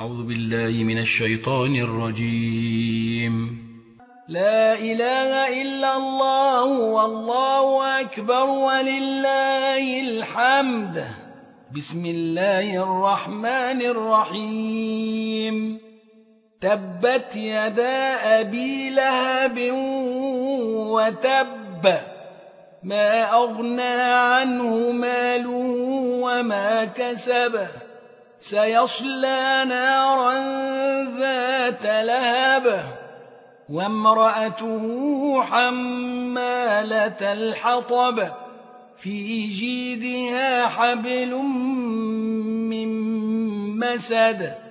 أعوذ بالله من الشيطان الرجيم. لا إله إلا الله والله أكبر ولله الحمد. بسم الله الرحمن الرحيم. تبت يدا أبي لهب وتب. ما أغنى عنه مال وما كسب. سيصلى نارا ذات لهب وامرأته حمالة الحطب في جيدها حبل من مسد.